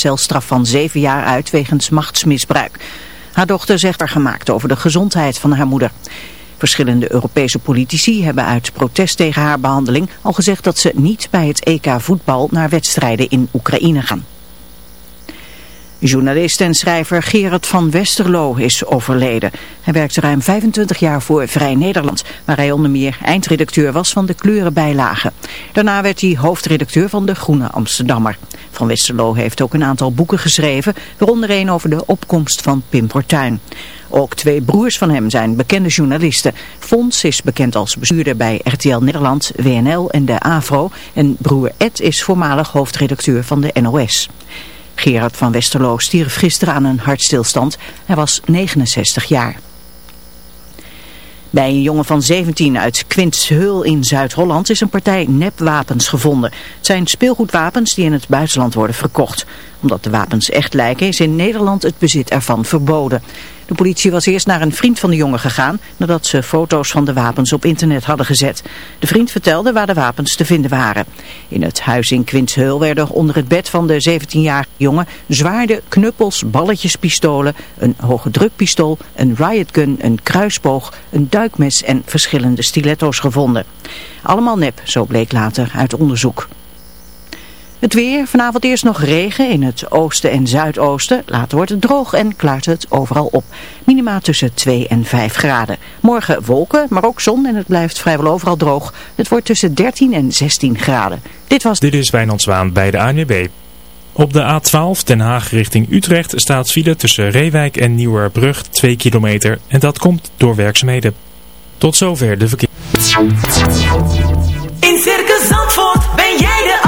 celstraf van zeven jaar uit wegens machtsmisbruik. Haar dochter zegt er gemaakt over de gezondheid van haar moeder. Verschillende Europese politici hebben uit protest tegen haar behandeling al gezegd dat ze niet bij het EK voetbal naar wedstrijden in Oekraïne gaan. Journalist en schrijver Gerard van Westerlo is overleden. Hij werkte ruim 25 jaar voor Vrij Nederland, waar hij onder meer eindredacteur was van de kleurenbijlagen. Daarna werd hij hoofdredacteur van de Groene Amsterdammer. Van Westerlo heeft ook een aantal boeken geschreven, waaronder een over de opkomst van Pim Fortuyn. Ook twee broers van hem zijn bekende journalisten. Fons is bekend als bestuurder bij RTL Nederland, WNL en de AVRO. En broer Ed is voormalig hoofdredacteur van de NOS. Gerard van Westerlo stierf gisteren aan een hartstilstand. Hij was 69 jaar. Bij een jongen van 17 uit Quintsheul in Zuid-Holland is een partij nepwapens gevonden. Het zijn speelgoedwapens die in het buitenland worden verkocht. Omdat de wapens echt lijken is in Nederland het bezit ervan verboden. De politie was eerst naar een vriend van de jongen gegaan nadat ze foto's van de wapens op internet hadden gezet. De vriend vertelde waar de wapens te vinden waren. In het huis in Quintsheul werden onder het bed van de 17-jarige jongen zwaarden, knuppels, balletjespistolen, een hoge drukpistool, een riotgun, een kruisboog, een duikmes en verschillende stiletto's gevonden. Allemaal nep, zo bleek later uit onderzoek. Het weer, vanavond eerst nog regen in het oosten en zuidoosten. Later wordt het droog en klaart het overal op. Minima tussen 2 en 5 graden. Morgen wolken, maar ook zon en het blijft vrijwel overal droog. Het wordt tussen 13 en 16 graden. Dit was... Dit is Wijnand Zwaan bij de ANWB. Op de A12 Den Haag richting Utrecht staat file tussen Reewijk en Nieuwerbrug 2 kilometer. En dat komt door werkzaamheden. Tot zover de verkeer. In Circus Zandvoort ben jij de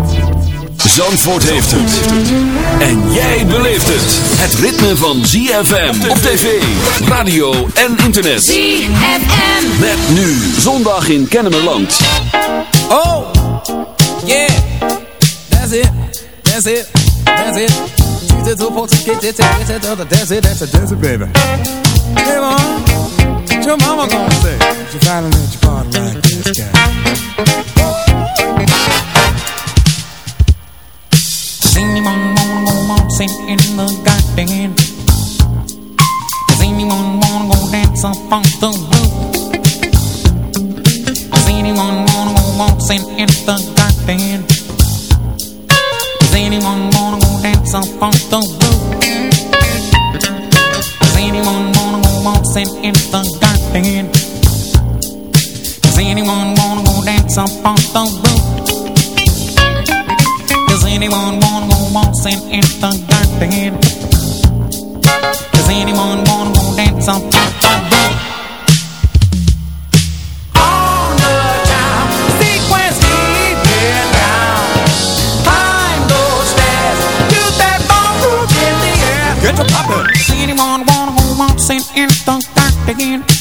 Zandvoort heeft het. En jij beleeft het. Het ritme van ZFM op tv, radio en internet. ZFM. Met nu zondag in Kennemerland. Oh, yeah. That's it. That's it. That's it. Choose it to post get it, get it, that's it, that's it, that's it, baby. Hey, mom. What your mama gonna say? Finally let you party like this guy. Does anyone wanna go waltzing in the garden? Does anyone wanna go dance up on the roof? Does anyone wanna go waltzing in the garden? Does anyone wanna go dance up on the roof? Does anyone wanna go waltzing in the garden? Does anyone wanna go dance up on the roof? Does anyone wanna go waltzing in the garden? Does anyone wanna go dance up on the roof? On the time, sequence leading down. Climb those stairs, do that ballroom in the air. Get to poppin'. Does anyone wanna go waltzing in the garden? Does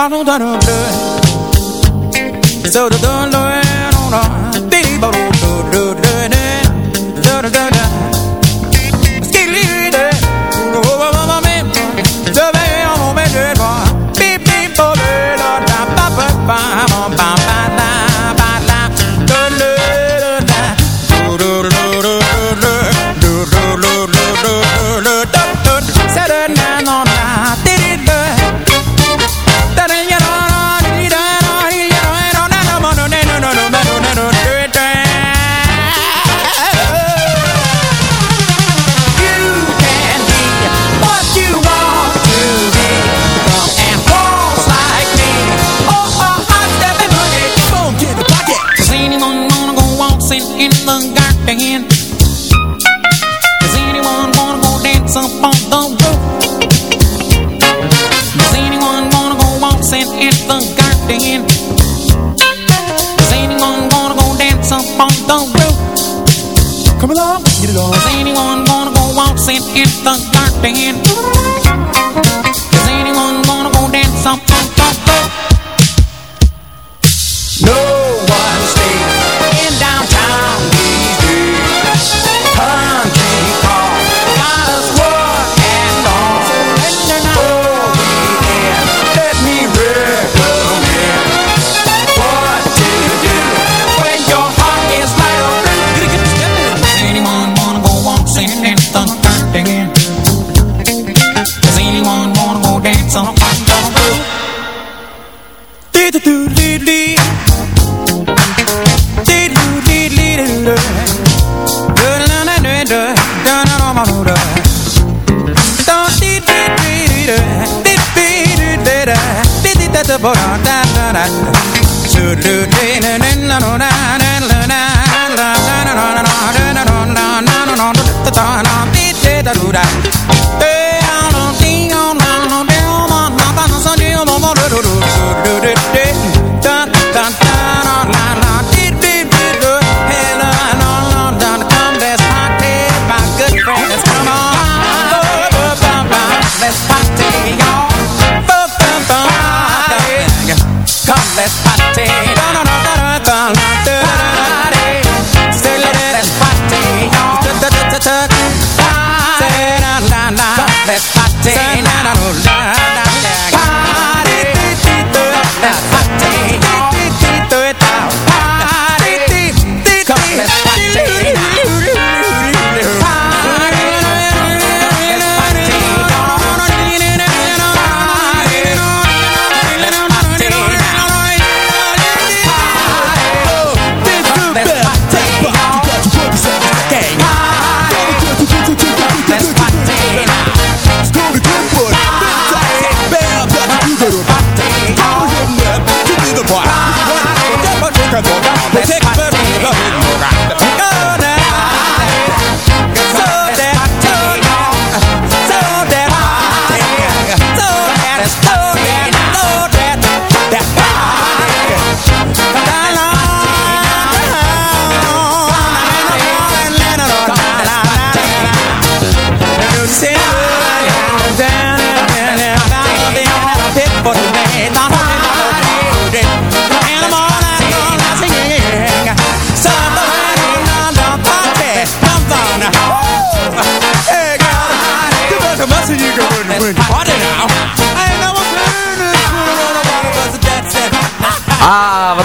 bottle that I'm. So the.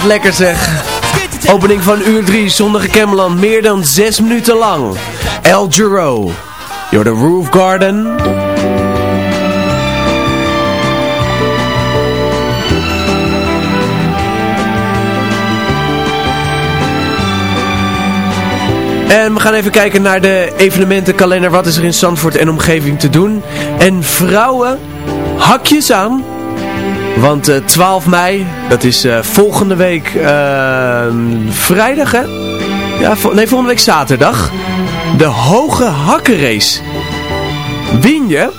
lekker zeg. Opening van uur 3, zondige Cameland, meer dan 6 minuten lang. El Giro, you're the roof garden. En we gaan even kijken naar de evenementenkalender. Wat is er in Zandvoort en omgeving te doen? En vrouwen, hakjes aan. Want eh, uh, 12 mei, dat is eh, volgende week ehm, vrijdag hè? Ja, nee, volgende week zaterdag. De Hoge Hakkenrace. Win je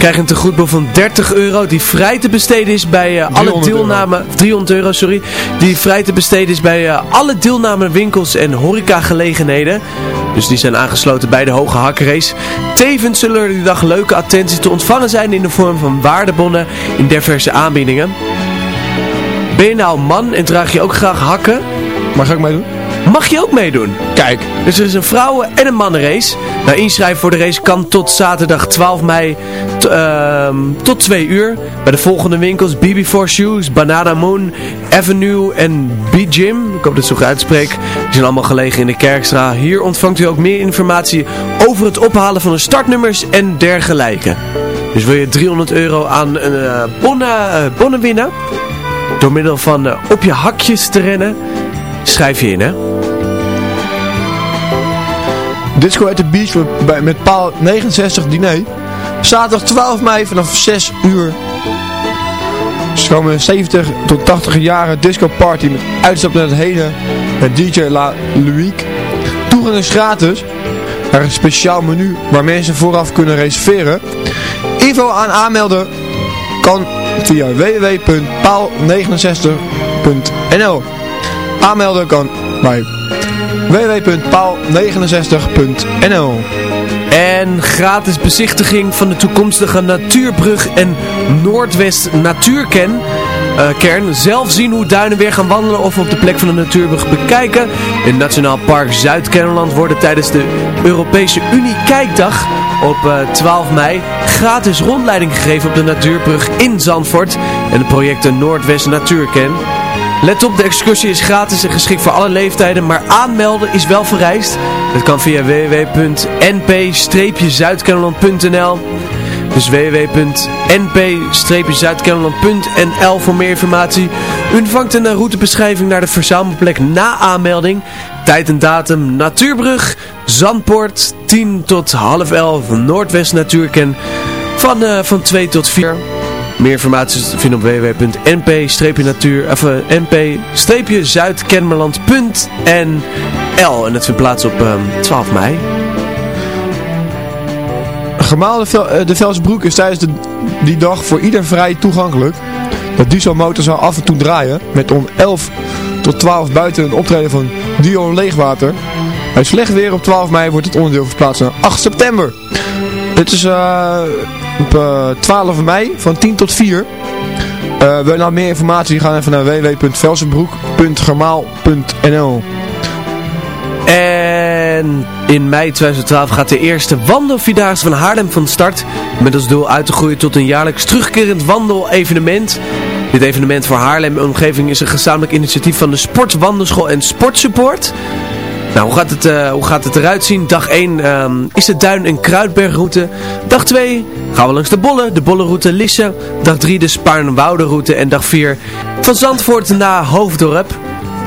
krijgen een tegoedbon van 30 euro die vrij te besteden is bij eh, alle deelname... 300 euro, sorry. Die vrij te besteden is bij uh, alle deelnamewinkels en horecagelegenheden. Dus die zijn aangesloten bij de Hoge Hakrace. Tevens zullen er die dag leuke attenties te ontvangen zijn in de vorm van waardebonnen in diverse aanbiedingen. Ben je nou man en draag je ook graag hakken? Mag ik meedoen? Mag je ook meedoen. Kijk. Dus er is een vrouwen- en een mannenrace. Nou, inschrijven voor de race kan tot zaterdag 12 mei ehm, tot 2 uur. Bij de volgende winkels BB4 Shoes, Banana Moon, Avenue en B-Gym. Ik hoop dat het zo goed uitspreek. Die zijn allemaal gelegen in de Kerkstra. Hier ontvangt u ook meer informatie over het ophalen van de startnummers en dergelijke. Dus wil je 300 euro aan een uh, bonnen, uh, bonnen winnen? Door middel van uh, op je hakjes te rennen, schrijf je in hè. Disco at the Beach met, paal 69 diner. Zaterdag 12 mei vanaf 6 uur. Dus komen 70 tot 80 jaren disco party met uitstap naar het heden. Met DJ La Louis. Toegang is gratis. Er is een speciaal menu waar mensen vooraf kunnen reserveren. Info aan aanmelden kan via www.paal69.nl Aanmelden kan bij www.paal69.nl En gratis bezichtiging van de toekomstige Natuurbrug en Noordwest Natuurken. Uh, kern. Zelf zien hoe duinen weer gaan wandelen of op de plek van de Natuurbrug bekijken. In Nationaal Park Zuid-Kennemerland worden tijdens de Europese Unie Kijkdag op uh, 12 mei gratis rondleiding gegeven op de Natuurbrug in Zandvoort en de projecten Noordwest Natuurken. Let op, de excursie is gratis en geschikt voor alle leeftijden, maar aanmelden is wel vereist. Dat kan via www.np-zuidkennemerland.nl Dus www.np-zuidkennemerland.nl voor meer informatie. U ontvangt een routebeschrijving naar de verzamelplek na aanmelding. Tijd en datum Natuurbrug, Zandpoort, 10 tot half 11, Noordwest Natuurken, van, uh, van 2 tot 4. Meer informatie te vinden op www.np-natuur of uh, np-zuidkenmerland.nl En dat vindt plaats op um, 12 mei. Gemaalde vel, de Velsbroek is tijdens de, die dag voor ieder vrij toegankelijk. De dieselmotor zal af en toe draaien met om 11 tot 12 buiten een optreden van Dion Leegwater. Bij slecht weer op 12 mei wordt het onderdeel verplaatst naar 8 september. Dit is uh, op uh, 12 mei van 10 tot 4. Uh, wil je nou meer informatie? Ga even naar www.velsenbroek.germaal.nl En in mei 2012 gaat de eerste wandelvierdaagse van Haarlem van start. Met als doel uit te groeien tot een jaarlijks terugkerend wandelevenement. Dit evenement voor Haarlem en omgeving is een gezamenlijk initiatief van de Sport, Wandelschool en Sportsupport. Nou, hoe gaat het, uh, hoe gaat het eruit zien? Dag 1 um, is de Duin- en Kruidbergroute. Dag 2 gaan we langs de Bolle, de Bollenroute Lisse. Dag 3 de Spaarnwouderoute. En dag 4 van Zandvoort naar Hoofddorp.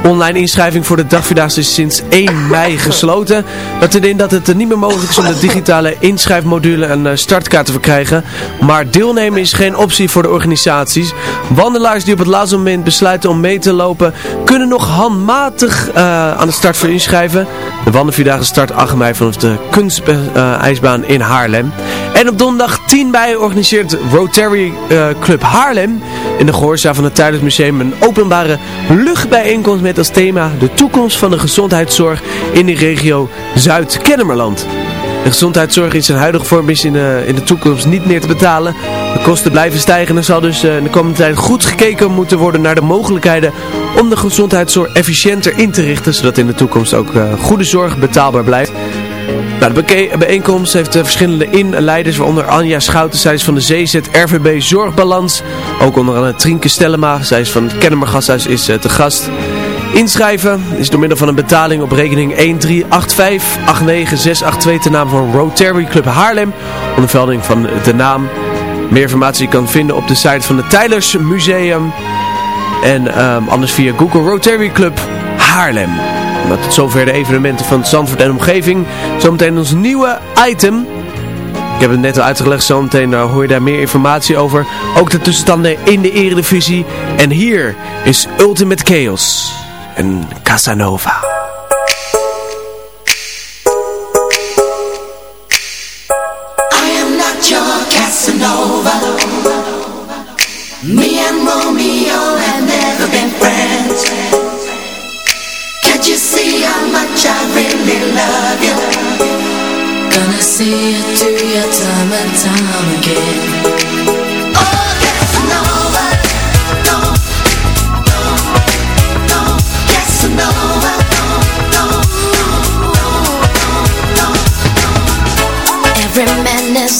Online inschrijving voor de dagvierdaagse is sinds 1 mei gesloten. Dat erin dat het niet meer mogelijk is om de digitale inschrijfmodule een startkaart te verkrijgen. Maar deelnemen is geen optie voor de organisaties. Wandelaars die op het laatste moment besluiten om mee te lopen, kunnen nog handmatig uh, aan de start voor inschrijven. De wandelvierdaagse start 8 mei vanaf de kunstijsbaan in Haarlem. En op donderdag 10 mei organiseert Rotary Club Haarlem in de gehoorzaal van het Tijdens Museum een openbare luchtbijeenkomst met als thema de toekomst van de gezondheidszorg in de regio Zuid-Kennemerland. De gezondheidszorg in zijn huidige vorm is in de, in de toekomst niet meer te betalen. De kosten blijven stijgen en zal dus in de komende tijd goed gekeken moeten worden naar de mogelijkheden om de gezondheidszorg efficiënter in te richten, zodat in de toekomst ook uh, goede zorg betaalbaar blijft. Nou, de bijeenkomst heeft verschillende inleiders, waaronder Anja Schouten, zij is van de ZZ RVB Zorgbalans. Ook onder andere Trinke Stellema, zij is van het Kennemergasthuis, is te gast. Inschrijven is door middel van een betaling op rekening 138589682 ten naam van Rotary Club Haarlem. Onder velding van de naam. Meer informatie kan vinden op de site van het Tylers Museum. En um, anders via Google Rotary Club Haarlem. Nou, tot zover de evenementen van Zandvoort en omgeving. Zometeen ons nieuwe item. Ik heb het net al uitgelegd, zometeen uh, hoor je daar meer informatie over. Ook de tussenstanden in de eredivisie. En hier is Ultimate Chaos en Casanova. I am not your Casanova. Me and Romeo have never been friends. Can't you see how much I really love you? Gonna see you through your time and time again.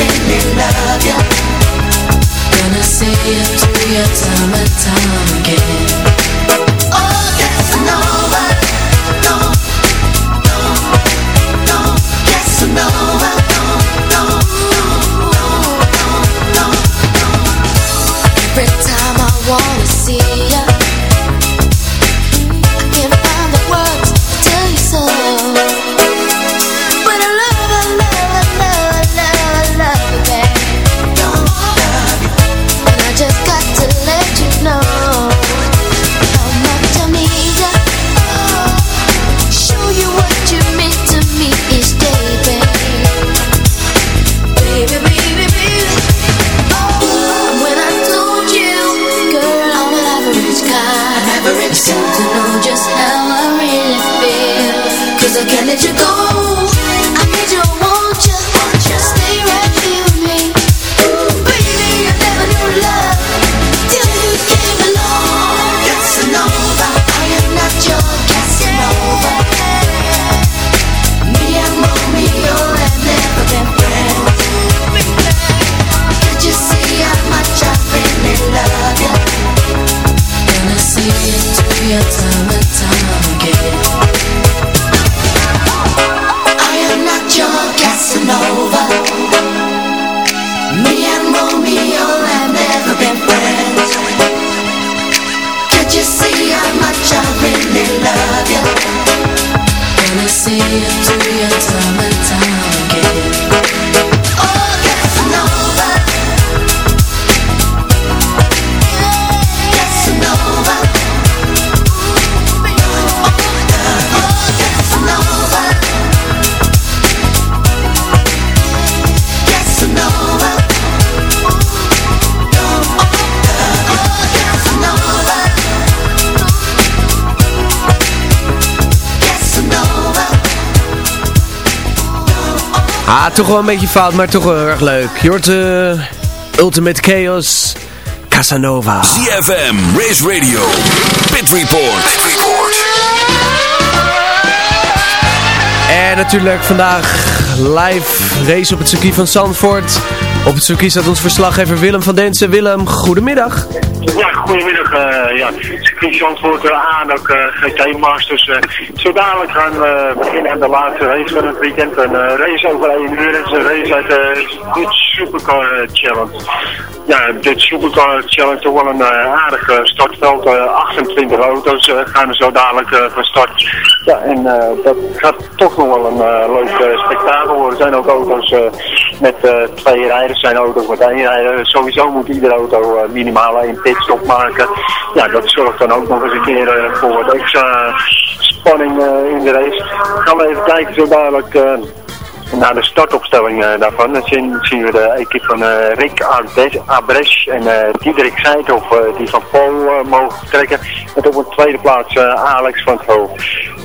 Really love you? See you time and time again. Toch wel een beetje fout, maar toch wel heel erg leuk. Je hoort eh, Ultimate Chaos, Casanova. ZFM, Race Radio, Pit Report. Pit Report. En natuurlijk vandaag live race op het circuit van Zandvoort. Op het circuit staat ons verslaggever Willem van Densen. Willem, goedemiddag. Ja, goedemiddag. eh ja, circuit Zandvoort uh, aan, ook eh, GT Masters. eh zo dadelijk gaan we beginnen aan de laatste race van het weekend. Een eh, race over 1 uur. Een race uit de Good Supercar eh, Challenge. Ja, dit Supercar Challenge is toch wel een eh, aardig eh, startveld. Eh, 28 auto's gaan er zo dadelijk van start. Ja, en dat gaat toch nog wel een leuk spektakel worden. Er zijn ook auto's met twee rijders, zijn auto's met één rijder. Sowieso moet iedere auto minimaal één pitstop maken. Ja, dat zorgt dan ook nog eens een keer voor wat extra spanning in de race. Gaan we even kijken zo dadelijk... naar de startopstelling eh, daarvan. Zien, we de equipe van eh, Rick Abres- en eh Diederik Seithoff eh, die van Paul mogen vertrekken. Met op de tweede plaats Alex van het.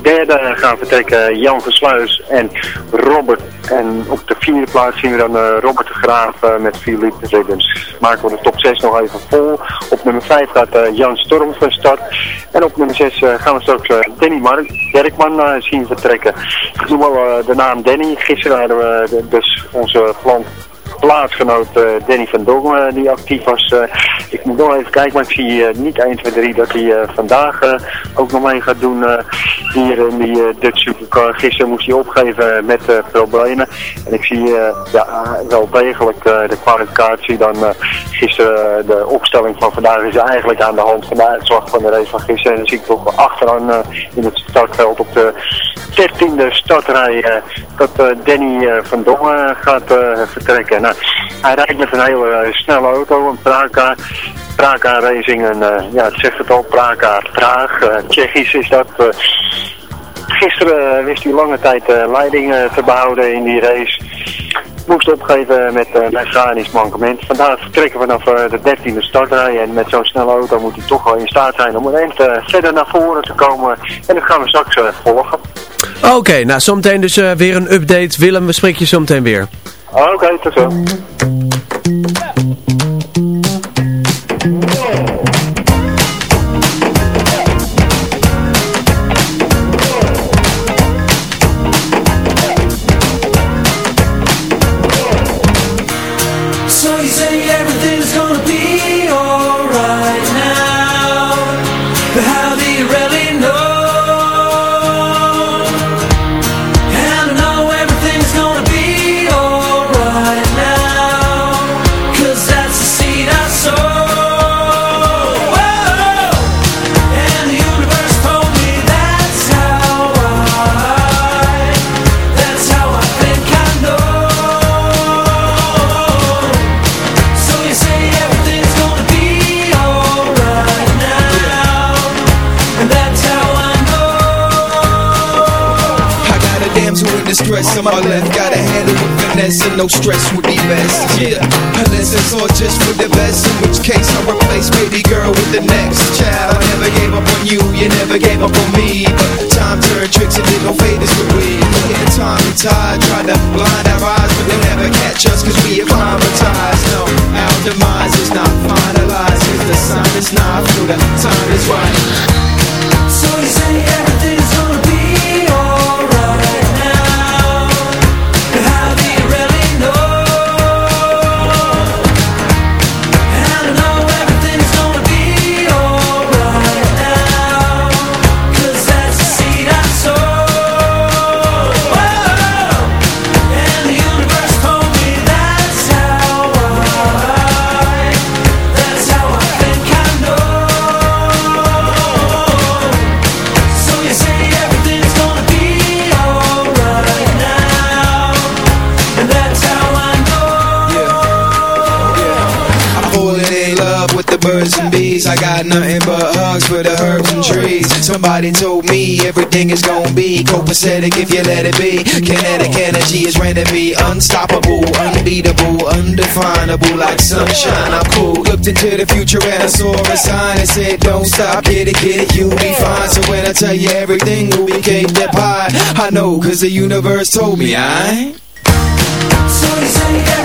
Derde gaan vertrekken Jan Versluis en Robert. En op de vierde plaats zien we dan eh, Robert de Graaf eh, met vier liter. Dus maken we de top 6 nog even vol. Op nummer 5 gaat eh, Jan Storm van start. En op nummer 6 eh, gaan we straks eh, Danny Mark, Derkman eh, zien vertrekken. Ik noem eh, de naam Danny. Gisteren hadden we dus onze plan plaatsgenoot eh, Danny van Dongen die actief was. Eh, ik moet nog even kijken, maar ik zie eh, niet 1, 2, 3 dat hij vandaag ook nog mee gaat doen hier in die Dutch Supercar. Gisteren moest hij opgeven met problemen. En ik zie ja, wel degelijk de kwalificatie dan gisteren de opstelling van vandaag is eigenlijk aan de hand van de uitslag van de race van gisteren. En dan zie ik toch achteraan in het startveld op de 13e startrij dat Danny van Dongen gaat vertrekken. Nou, hij rijdt met een hele snelle auto, een Praka. Praka Racing, en ja, het zegt het al, Praka Praag. Tsjechisch is dat. gisteren wist hij lange tijd leiding te behouden in die race moest opgeven met een mechanisch mankement. Vandaag vertrekken we vanaf de 13e startrij en met zo'n snelle auto moet hij toch wel in staat zijn om een eind verder naar voren te komen. En dat gaan we straks volgen. Oké, nou zometeen dus weer een update. Willem, we spreken je zometeen weer. Oké, tot zo. Everything is gonna be Copacetic if you let it be. Kinetic energy is ready to be Unstoppable, unbeatable, undefinable Like sunshine, I'm cool Looked into the future and I saw a sign that said Don't stop, get it, get it, you'll be fine. So when I tell you everything will be cake that pie I know cause the universe told me I So you say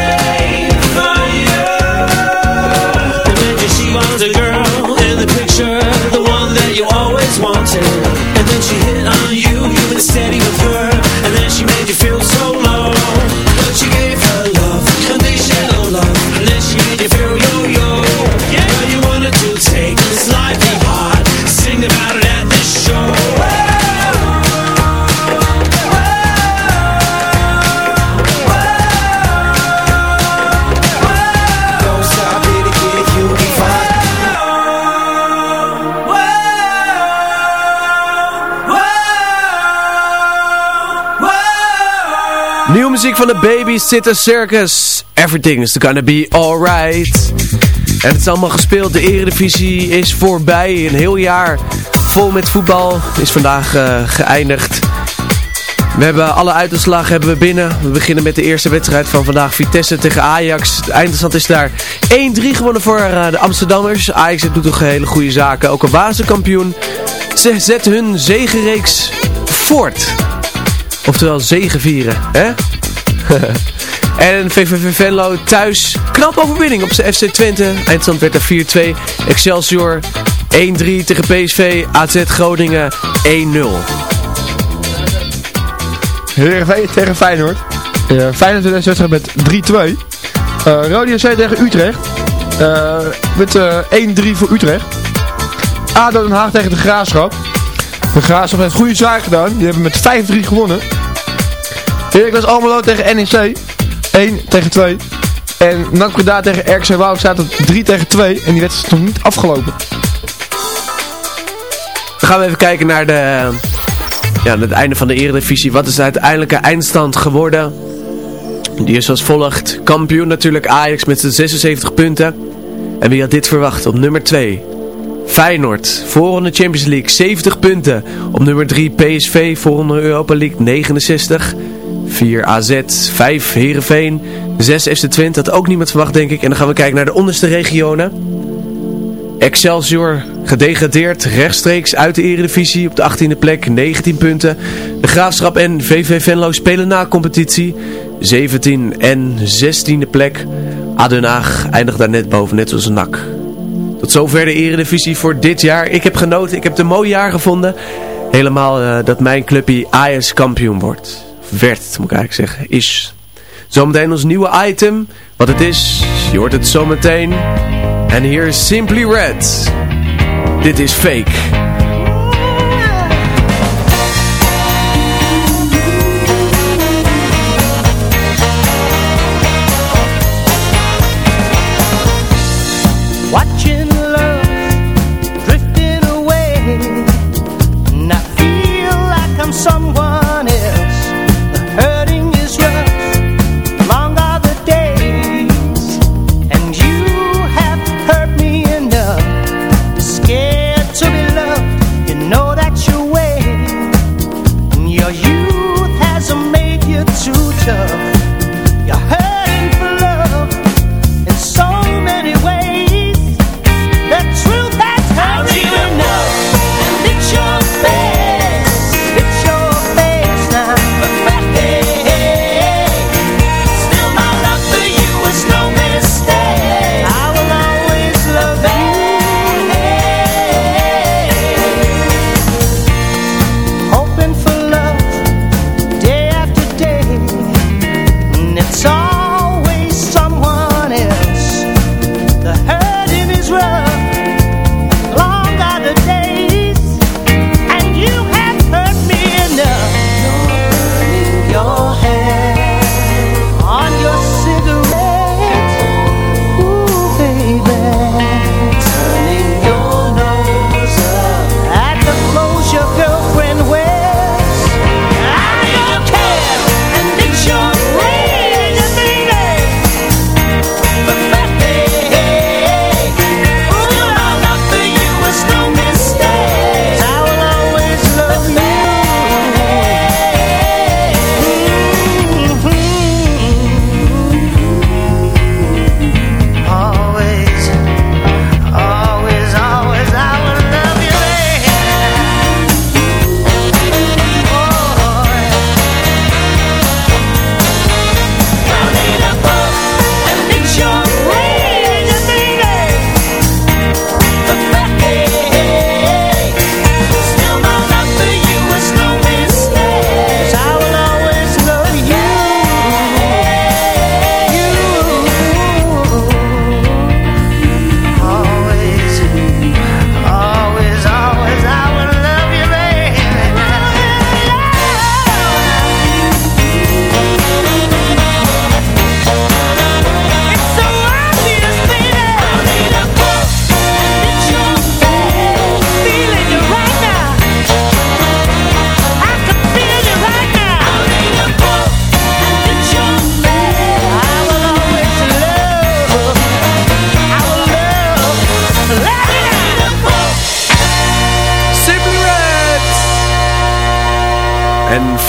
Babysitter Circus. Everything is gonna be alright. En het is allemaal gespeeld. De Eredivisie is voorbij. Een heel jaar vol met voetbal is vandaag uh, geëindigd. We hebben alle uitslagen hebben we binnen. We beginnen met de eerste wedstrijd van vandaag. Vitesse tegen Ajax. De eindstand is daar 1-3 gewonnen voor uh, de Amsterdammers. Ajax doet toch hele goede zaken. Ook een bazenkampioen. Ze zetten hun zegenreeks voort. Oftewel zegenvieren, hè? en VVV Venlo thuis. Knap overwinning op zijn FC Twente. Eindstand werd er 4-2. Excelsior 1-3 tegen PSV. AZ Groningen 1-0. Heerenveen tegen Feyenoord. Uh, Feyenoord in wedstrijd met 3-2. Uh, Rode JC tegen Utrecht. Uh, met 1-3 voor Utrecht. ADO Den Haag tegen de Graafschap. De Graafschap heeft goede zaak gedaan. Die hebben met 5-3 gewonnen. Heracles Almelo tegen NEC. 1 tegen 2. En NAC Breda tegen RKC Wout staat het 3 tegen 2. En die wedstrijd is nog niet afgelopen. Dan gaan we even kijken naar de, ja, het einde van de eredivisie. Wat is de uiteindelijke eindstand geworden? Die is als volgt. Kampioen natuurlijk Ajax met zijn 76 punten. En wie had dit verwacht? Op nummer 2 Feyenoord, voorronde Champions League, 70 punten. Op nummer 3 PSV, voorronde Europa League, 69. 4 AZ, 5 Heerenveen, 6 FC Twente. Dat ook niemand verwacht denk ik. En dan gaan we kijken naar de onderste regionen. Excelsior gedegradeerd rechtstreeks uit de eredivisie op de 18e plek, 19 punten. De Graafschap en VV Venlo spelen na competitie, 17 en 16e plek. Adenaag eindigt daar net boven, net zoals een nak. Tot zover de eredivisie voor dit jaar. Ik heb genoten, ik heb het een mooi jaar gevonden. Helemaal uh, dat mijn clubje Ajax kampioen wordt. Werd, moet ik eigenlijk zeggen. Is. Zometeen ons nieuwe item. Wat het is, je hoort het zometeen. En hier is Simply Red. Dit is Fake.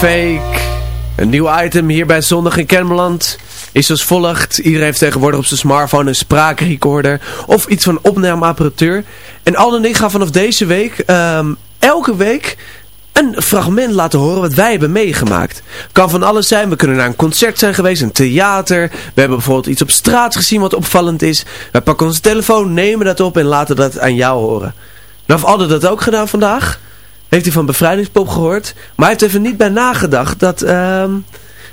Fake. Een nieuw item hier bij Zondag in Kennemerland is als volgt. Iedereen heeft tegenwoordig op zijn smartphone een spraakrecorder of iets van opnameapparatuur. En Al en ik gaan vanaf deze week, ehm, elke week, een fragment laten horen wat wij hebben meegemaakt. Kan van alles zijn. We kunnen naar een concert zijn geweest, een theater. We hebben bijvoorbeeld iets op straat gezien wat opvallend is. Wij pakken onze telefoon, nemen dat op en laten dat aan jou horen. Nou Alde dat ook gedaan vandaag. Heeft hij van Bevrijdingspop gehoord. Maar hij heeft even niet bij nagedacht dat, ehm,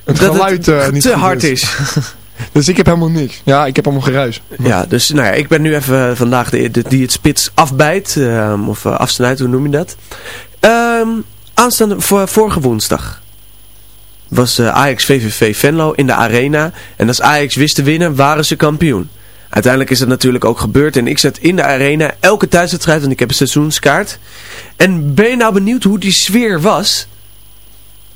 Het dat geluid eh, niet te hard is. dus ik heb helemaal niks. Ja, ik heb allemaal geruis. Ja, dus nou ja, ik ben nu even vandaag de, de- die het spits afbijt. ehm, of eh, afsnijdt, hoe noem je dat? Ehm, aanstaande voor, vorige woensdag was eh, Ajax VVV Venlo in de arena. En als Ajax wist te winnen, waren ze kampioen. Uiteindelijk is dat natuurlijk ook gebeurd. En ik zat in de arena elke thuiswedstrijd, want ik heb een seizoenskaart. En ben je nou benieuwd hoe die sfeer was?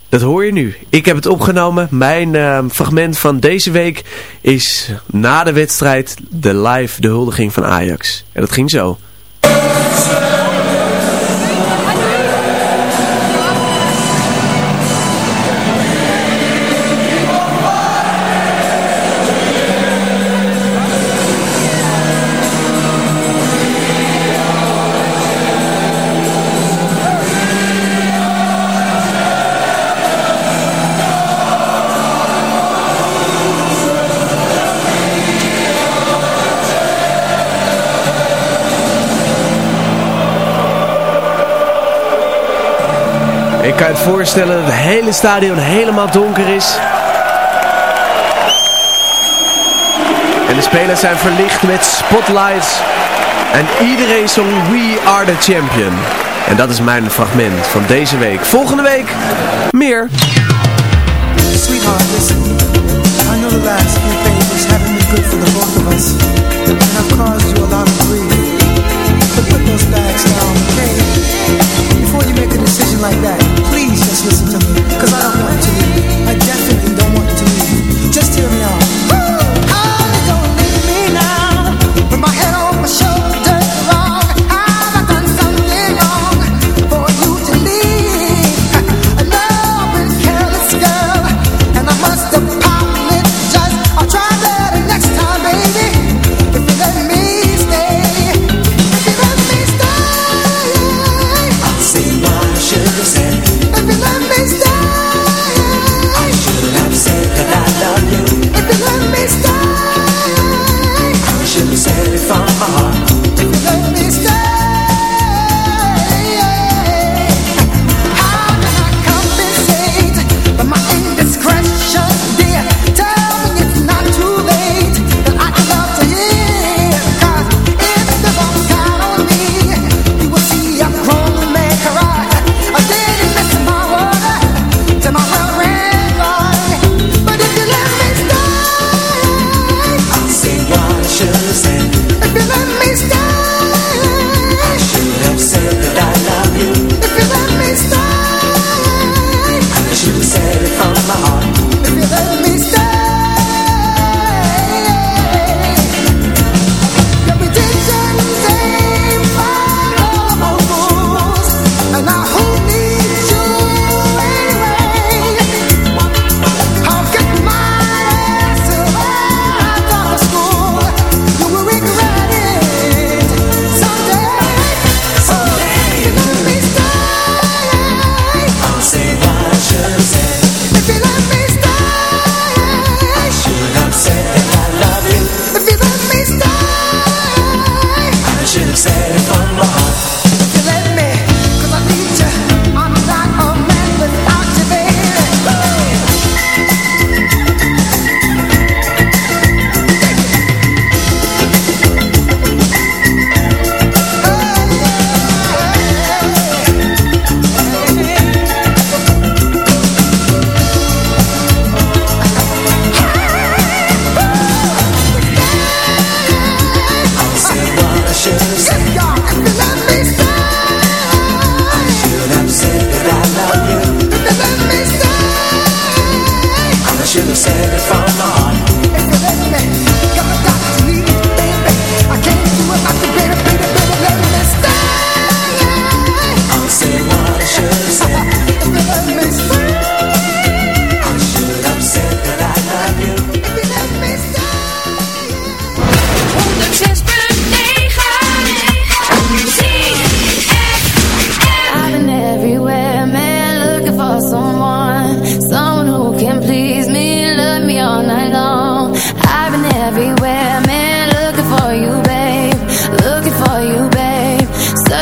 Dat hoor je nu. Ik heb het opgenomen. Mijn ehm, fragment van deze week is na de wedstrijd de live de huldiging van Ajax. En dat ging zo. Ik kan je het voorstellen dat het hele stadion helemaal donker is. En de spelers zijn verlicht met spotlights. En iedereen zong We Are The Champion. En dat is mijn fragment van deze week. Volgende week meer. I know the last good for the put those down? You make a decision like that, please just listen to me. Cause I don't want to. I definitely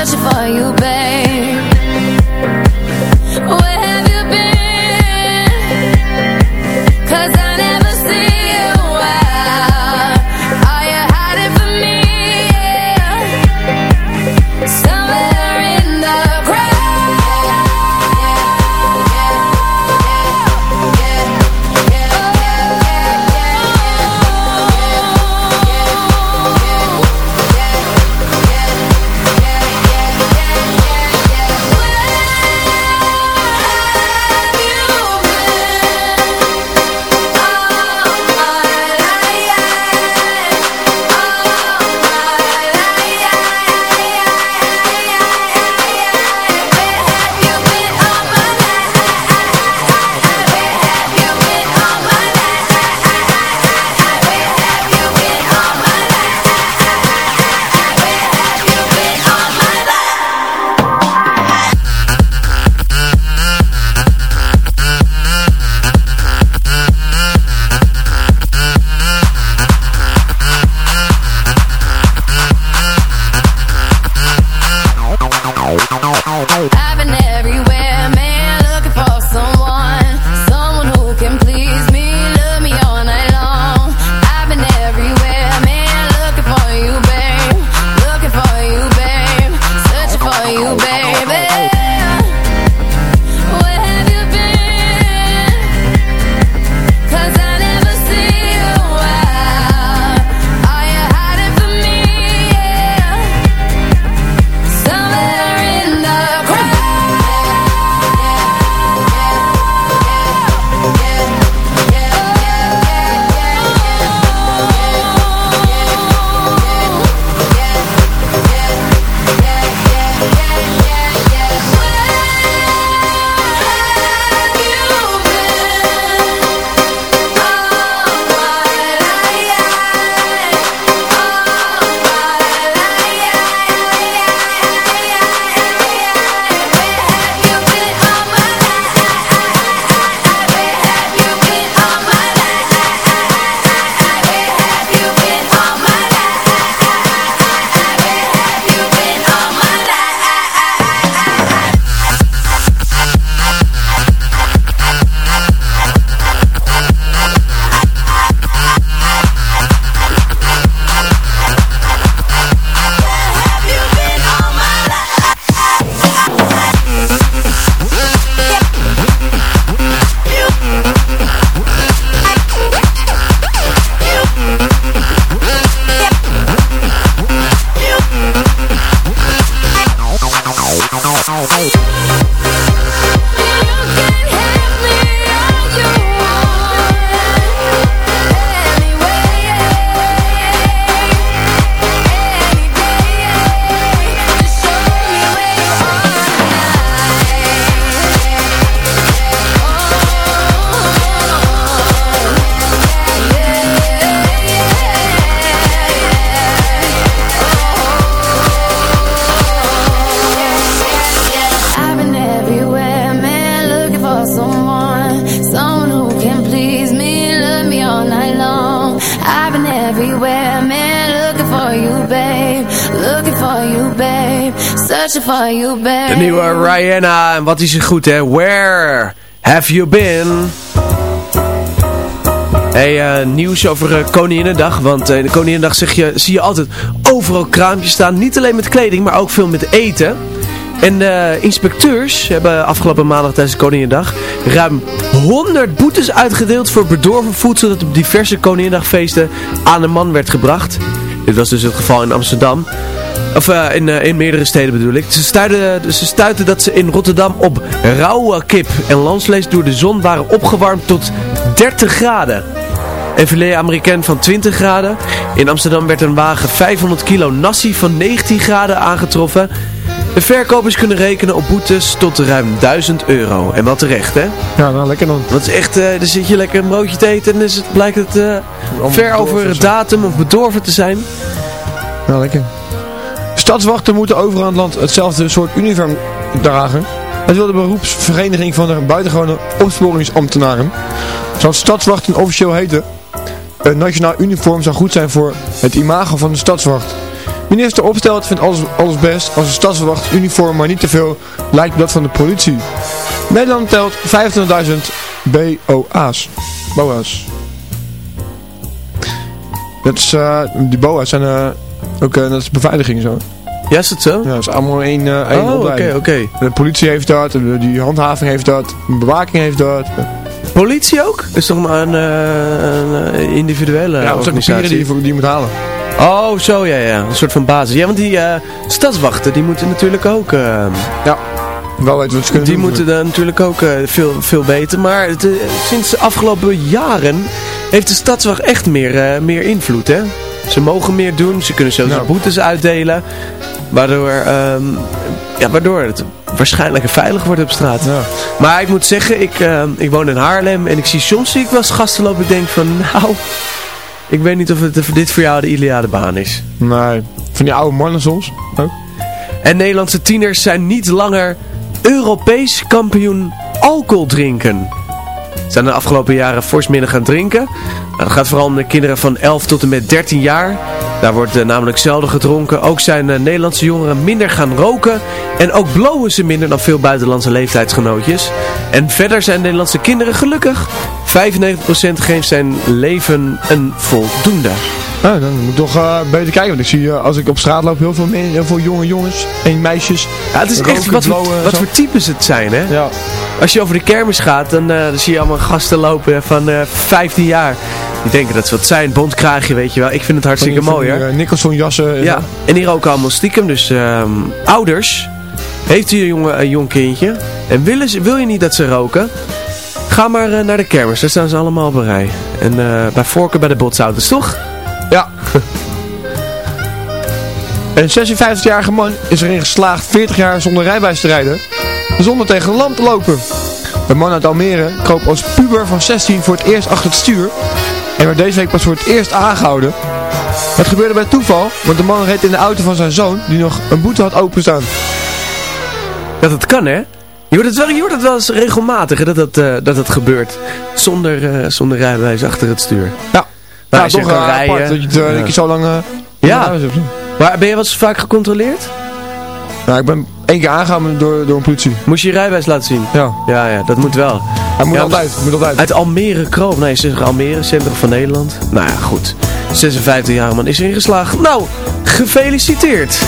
Searching for you, babe. Looking for babe. De nieuwe Rihanna. En wat is er goed, hè? Where have you been? Hey, eh, nieuws over uh, Koninginnedag. Want uh, de Koninginnedag zeg je, zie je altijd overal kraampjes staan. Niet alleen met kleding, maar ook veel met eten. En de inspecteurs hebben afgelopen maandag tijdens de Koninginnedag ruim 100 boetes uitgedeeld voor bedorven voedsel dat op diverse Koningindagfeesten aan de man werd gebracht. Dit was dus het geval in Amsterdam. Of uh, in, uh, in meerdere steden bedoel ik. Ze stuiten, ze stuiten dat ze in Rotterdam op rauwe kip en landsvlees door de zon waren opgewarmd tot 30 graden. En filet Amerikaan van 20 graden. In Amsterdam werd een wagen 500 kilo nasi van 19 graden aangetroffen. De verkopers kunnen rekenen op boetes tot ruim 1000 euro. En wat terecht, hè? Ja, nou lekker dan. Dat is echt, uh, dan zit je lekker een broodje te eten en is het, blijkt het uh, ver over datum of bedorven te zijn. Nou, lekker. Stadswachten moeten overal in het land hetzelfde soort uniform dragen. Het wil de beroepsvereniging van de buitengewone opsporingsambtenaren. Zoals stadswachten officieel heten. Een nationaal uniform zou goed zijn voor het imago van de stadswacht. Minister Opstelt vindt alles, alles best als een stadswacht uniform maar niet te veel lijkt op dat van de politie. Nederland telt 25.000 BOA's. BOA's. Dat is, eh, die BOA's zijn eh, ook uh, dat is beveiliging zo. Ja, is het zo? Ja, dat is allemaal één, uh, één Oh, oké, oké. De politie heeft dat, die handhaving heeft dat, de bewaking heeft dat. Politie ook? Is toch maar een, een individuele ja, dat zijn papieren die je, die moet halen. Oh, zo ja, ja. Een soort van basis. Ja, want die uh, stadswachten, die moeten natuurlijk ook... Uh, ja, wel weten wat ze kunnen Die doen, moeten dan natuurlijk ook uh, veel, veel beter. Maar het, sinds de afgelopen jaren heeft de stadswacht echt meer, meer invloed, hè? Ze mogen meer doen, ze kunnen zelfs Nou. boetes uitdelen. Waardoor, um, ja, waardoor het waarschijnlijk veilig wordt op straat. Ja. Maar ik moet zeggen, ik, ik woon in Haarlem en ik zie soms zie ik wel eens gasten lopen. Ik denk van, nou... Ik weet niet of het, dit voor jou de ideale baan is. Nee, van die oude mannen soms ook. En Nederlandse tieners zijn niet langer Europees kampioen alcohol drinken. Ze zijn de afgelopen jaren fors minder gaan drinken. Nou, dat gaat vooral om de kinderen van 11 tot en met 13 jaar. Daar wordt uh, namelijk zelden gedronken. Ook zijn uh, Nederlandse jongeren minder gaan roken. En ook blowen ze minder dan veel buitenlandse leeftijdsgenootjes. En verder zijn Nederlandse kinderen gelukkig. 95% geeft zijn leven een voldoende. Nou, dan moet ik toch uh, beter kijken. Want ik zie als ik op straat loop heel veel, heel veel jonge jongens en meisjes. Ja, het is echt wat, voor, wat voor types het zijn, hè? Ja. Als je over de kermis gaat, dan, dan zie je allemaal gasten lopen van 15 jaar. Die denken dat ze wat zijn, bondkraagje, weet je wel. Ik vind het hartstikke mooi, hè? Nicholson jassen. En ja, en die roken allemaal stiekem. Dus um, ouders, heeft u een, jonge, een jong kindje en willen ze, wil je niet dat ze roken... Ga maar naar de kermis, daar staan ze allemaal op een rij. En bij voorkeur bij de botsauto's, toch? Ja. een 56-jarige man is erin geslaagd 40 jaar zonder rijbewijs te rijden. Zonder tegen een lamp te lopen. De man uit Almere kroop als puber van 16 voor het eerst achter het stuur. En werd deze week pas voor het eerst aangehouden. Het gebeurde bij toeval, want de man reed in de auto van zijn zoon, die nog een boete had openstaan. Dat het kan, hè? Je hoort het wel, je hoort het wel eens regelmatig, hè, dat, dat, uh, dat het gebeurt. Zonder, uh, zonder rijbewijs achter het stuur. Ja. Ja, toch kan uh, rijden, apart, dat je, ja. dat je zo lang... ja. Maar ben je wel eens vaak gecontroleerd? Ja, ik ben één keer aangehouden door, door een politie. Moest je je rijbewijs laten zien? Ja. Ja, ja, dat moet wel. Hij moet ja, altijd, moet altijd. Uit Almere kroop. Nee, ze zeggen Almere, centrum van Nederland. Nou ja, goed. 56 jaar man is erin geslagen. Nou, gefeliciteerd.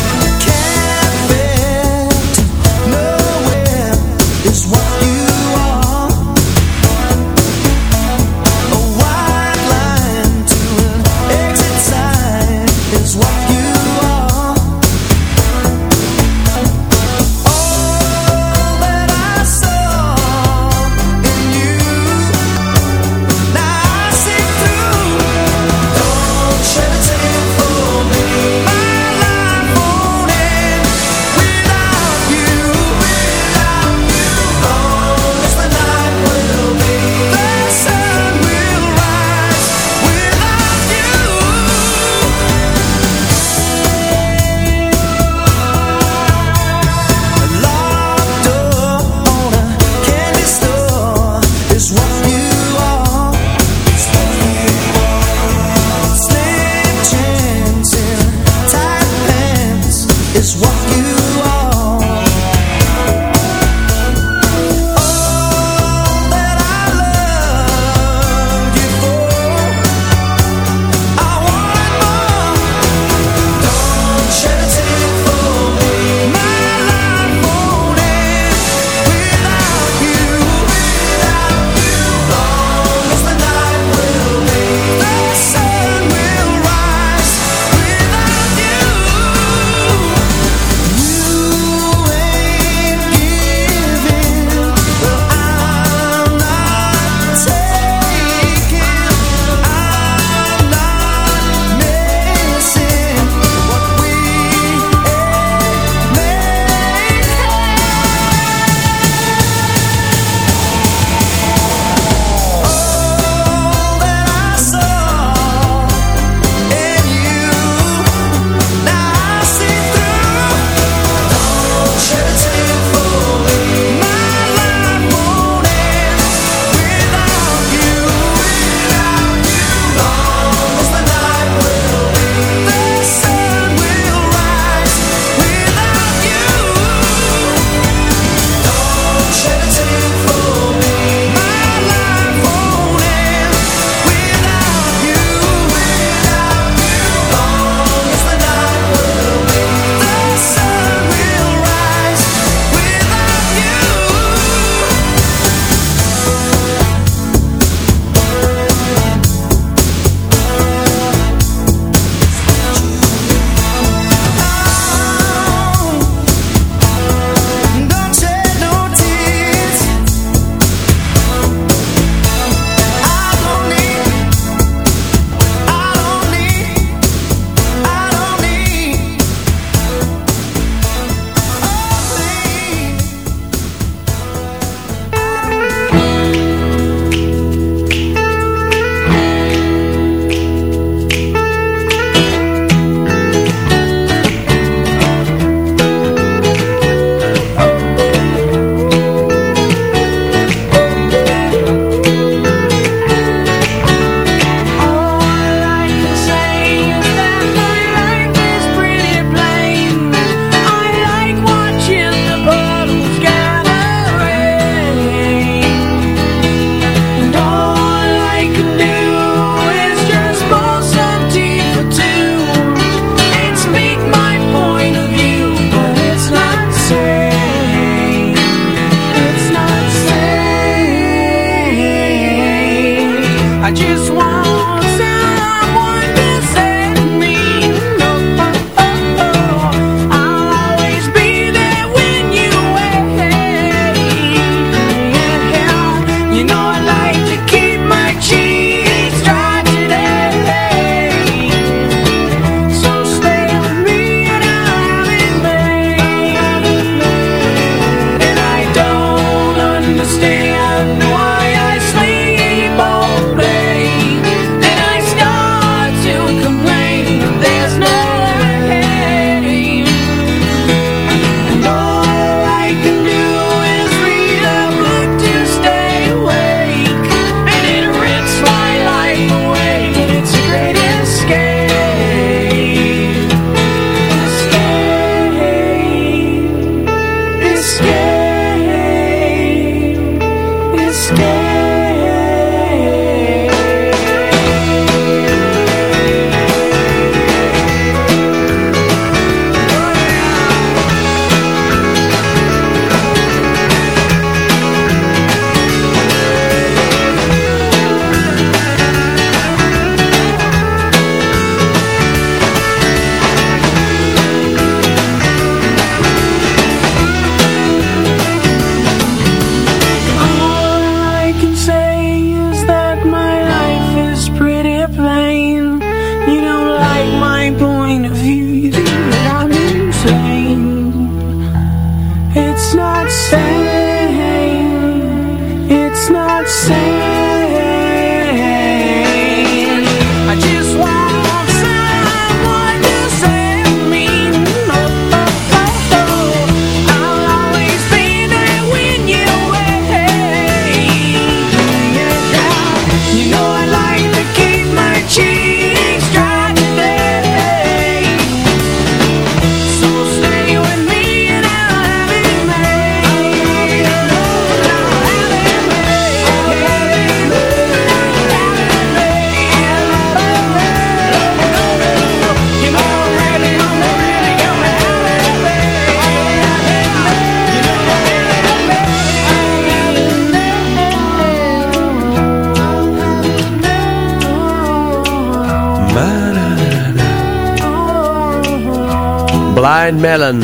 Melon.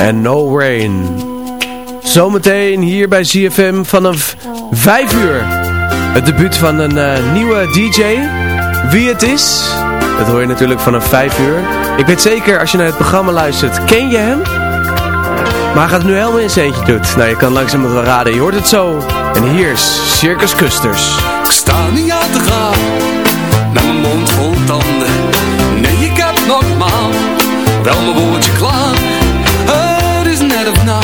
En No Rain. Zometeen hier bij ZFM vanaf 5 uur. Het debuut van een eh, nieuwe DJ. Wie het is, dat hoor je natuurlijk vanaf 5 uur. Ik weet zeker, als je naar het programma luistert, ken je hem? Maar hij gaat nu helemaal in zijn eentje doet. Nou, je kan langzaam het wel raden. Je hoort het zo. En hier is Circus Custers. Ik sta niet aan te gaan Met mijn mond vol tanden Nogmaals. Wel mijn woordje klaar. Het is net of na.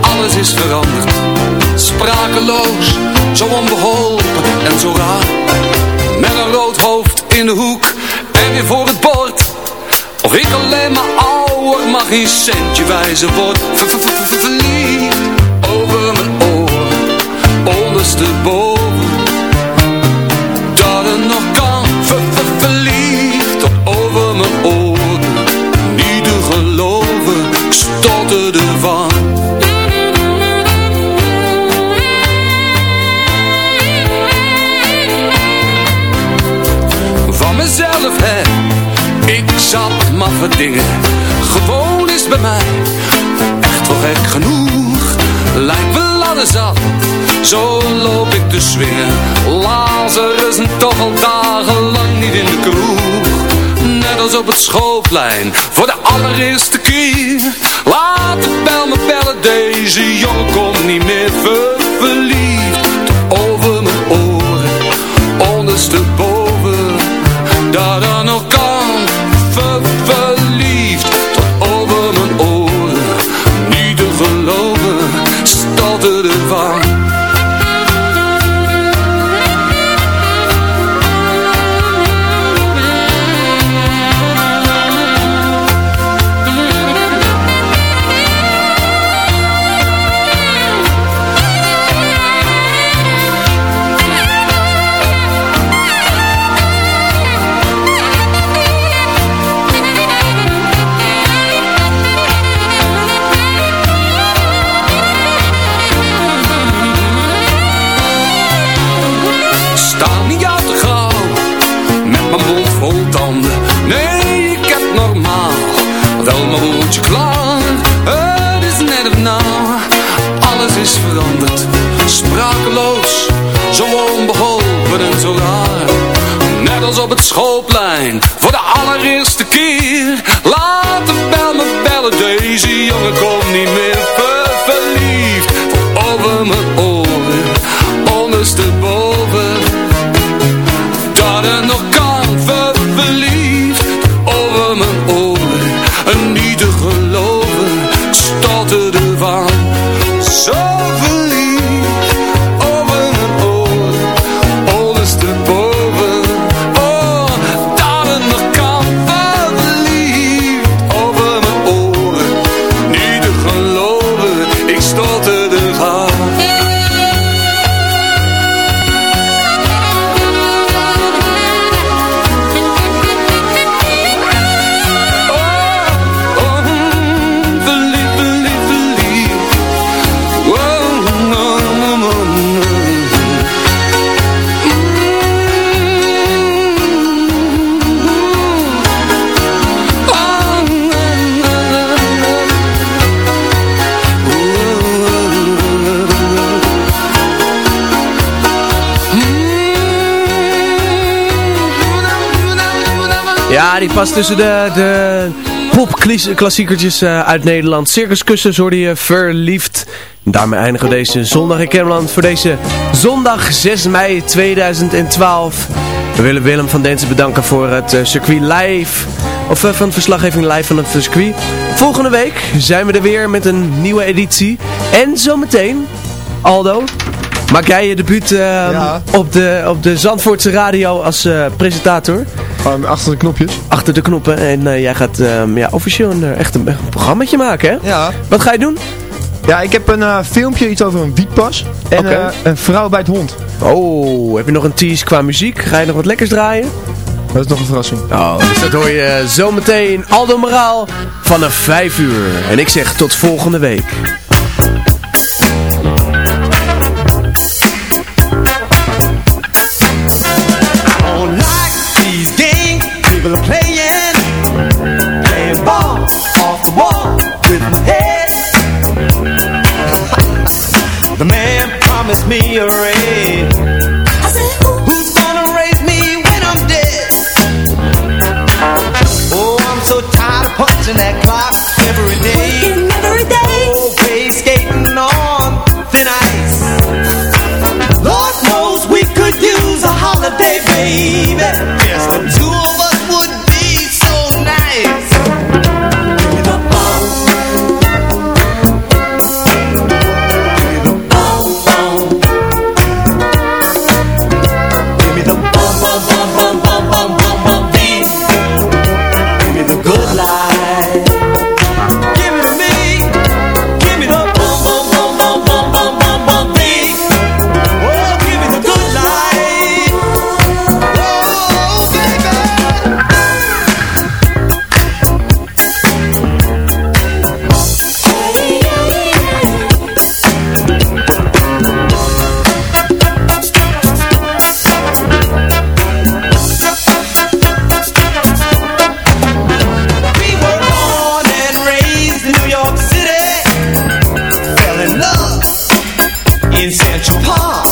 Alles is veranderd. Sprakeloos Zo onbeholpen en zo raar. Met een rood hoofd in de hoek En weer voor het bord. Of ik alleen maar ouder Mag geen centje wijzen word Ver- ver- ver- ver- Verliefd over mijn oren Ondersteboven dingen Gewoon is bij mij. Echt wel gek genoeg Lijkt wel de zat Zo loop ik te swingen Lazarus en toch al dagenlang niet in de kroeg. Net als op het schoolplein Voor de allereerste keer. Laat de bel me bellen Deze jongen komt niet meer ver verliefd is veranderd. Sprakeloos, zo onbeholpen en zo raar. Net als op het schoolplein, voor de allereerste keer. Laat de bel me bellen, deze jongen komt niet meer ver verliefd. Voor over mijn oren, ondersteboven. Past tussen de, de popklassiekertjes eh, uit Nederland. Circuskussen hoorde je verliefd. En daarmee eindigen we deze zondag in Kermeland voor deze zondag 6 mei 2012. We willen Willem van Densen bedanken voor het eh, circuit live. Of eh, van de verslaggeving live van het circuit. Volgende week zijn we er weer met een nieuwe editie. En zometeen, Aldo, maak jij je debuut eh, op, de, op de Zandvoortse radio als presentator. Achter de knopjes. Achter de knoppen. En eh, jij gaat ehm, ja, officieel een, eh, echt een, een programmaatje maken, hè? Ja. Wat ga je doen? Ja, ik heb een eh, filmpje, iets over een wietpas. En eh, een vrouw bij het hond. Oh, heb je nog een tease qua muziek? Ga je nog wat lekkers draaien? Dat is nog een verrassing. Oh, dus dat hoor je zometeen. Aldo Moraal vanaf 5 uur. En ik zeg tot volgende week. In Central Park.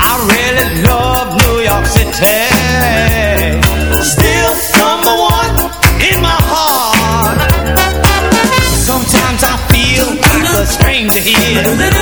I really love New York City. Still number one in my heart. Sometimes I feel here.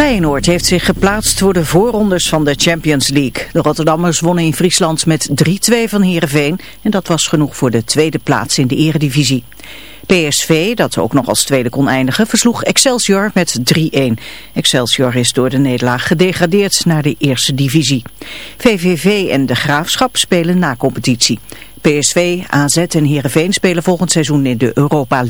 Feyenoord heeft zich geplaatst voor de voorrondes van de Champions League. De Rotterdammers wonnen in Friesland met 3-2 van Heerenveen en dat was genoeg voor de tweede plaats in de eredivisie. PSV, dat ook nog als tweede kon eindigen, versloeg Excelsior met 3-1. Excelsior is door de nederlaag gedegradeerd naar de eerste divisie. VVV en de Graafschap spelen na competitie. PSV, AZ en Heerenveen spelen volgend seizoen in de Europa League.